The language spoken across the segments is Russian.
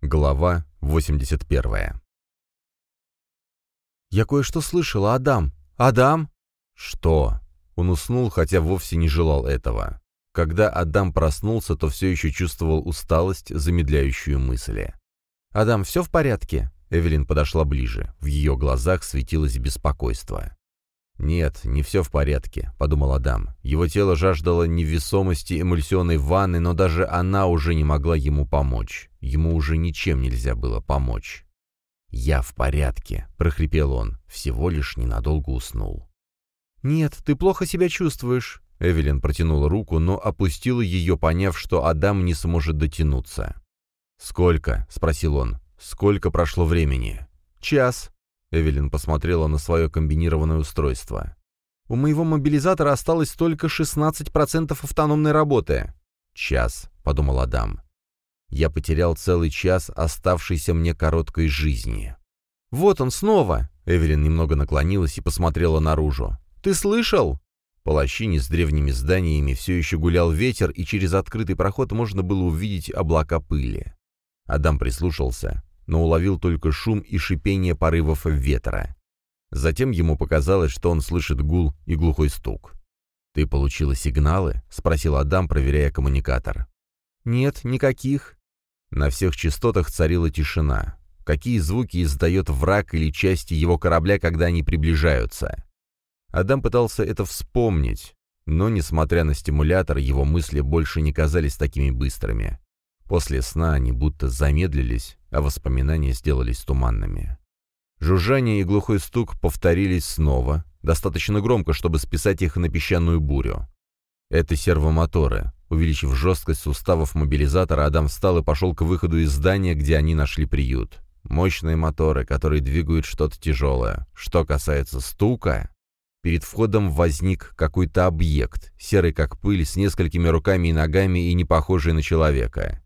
Глава 81 «Я кое-что слышала, Адам! Адам!» «Что?» Он уснул, хотя вовсе не желал этого. Когда Адам проснулся, то все еще чувствовал усталость, замедляющую мысли. «Адам, все в порядке?» Эвелин подошла ближе. В ее глазах светилось беспокойство. «Нет, не все в порядке», — подумал Адам. Его тело жаждало невесомости эмульсионной ванны, но даже она уже не могла ему помочь. Ему уже ничем нельзя было помочь. «Я в порядке», — прохрипел он, всего лишь ненадолго уснул. «Нет, ты плохо себя чувствуешь». Эвелин протянула руку, но опустила ее, поняв, что Адам не сможет дотянуться. «Сколько?» — спросил он. «Сколько прошло времени?» «Час». Эвелин посмотрела на свое комбинированное устройство. «У моего мобилизатора осталось только 16% автономной работы». «Час», — подумал Адам. «Я потерял целый час оставшейся мне короткой жизни». «Вот он снова!» Эвелин немного наклонилась и посмотрела наружу. «Ты слышал?» По лощине с древними зданиями все еще гулял ветер, и через открытый проход можно было увидеть облака пыли. Адам прислушался но уловил только шум и шипение порывов ветра. Затем ему показалось, что он слышит гул и глухой стук. «Ты получила сигналы?» — спросил Адам, проверяя коммуникатор. «Нет, никаких». На всех частотах царила тишина. Какие звуки издает враг или части его корабля, когда они приближаются? Адам пытался это вспомнить, но, несмотря на стимулятор, его мысли больше не казались такими быстрыми. После сна они будто замедлились, а воспоминания сделались туманными. Жужжание и глухой стук повторились снова, достаточно громко, чтобы списать их на песчаную бурю. Это сервомоторы. Увеличив жесткость суставов мобилизатора, Адам встал и пошел к выходу из здания, где они нашли приют. Мощные моторы, которые двигают что-то тяжелое. Что касается стука... Перед входом возник какой-то объект, серый как пыль, с несколькими руками и ногами и не похожий на человека.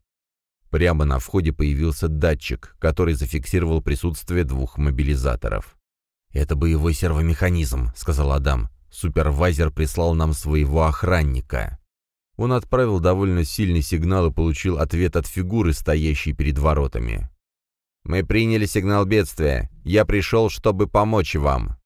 Прямо на входе появился датчик, который зафиксировал присутствие двух мобилизаторов. «Это боевой сервомеханизм», — сказал Адам. «Супервайзер прислал нам своего охранника». Он отправил довольно сильный сигнал и получил ответ от фигуры, стоящей перед воротами. «Мы приняли сигнал бедствия. Я пришел, чтобы помочь вам».